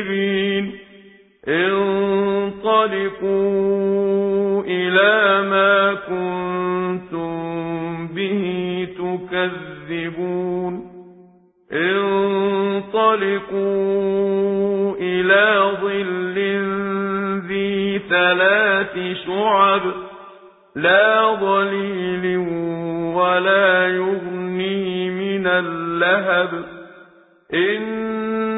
لِّلْمُكَذِّبِينَ انطَلِقُوا إِلَىٰ مَا كُنتُم بِهِ تُكَذِّبُونَ. انطَلِقُوا إِلَىٰ ظِلٍّ ذِي ثَلَاثِ شُعَبٍ لَّا ظَلِيلٍ وَلَا يُغْنِي مِنَ اللَّهَبِ.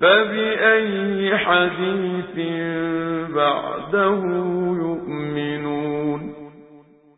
فَبِأَيِّ حَدِيثٍ بَعْدَهُ يُؤْمِنُونَ؟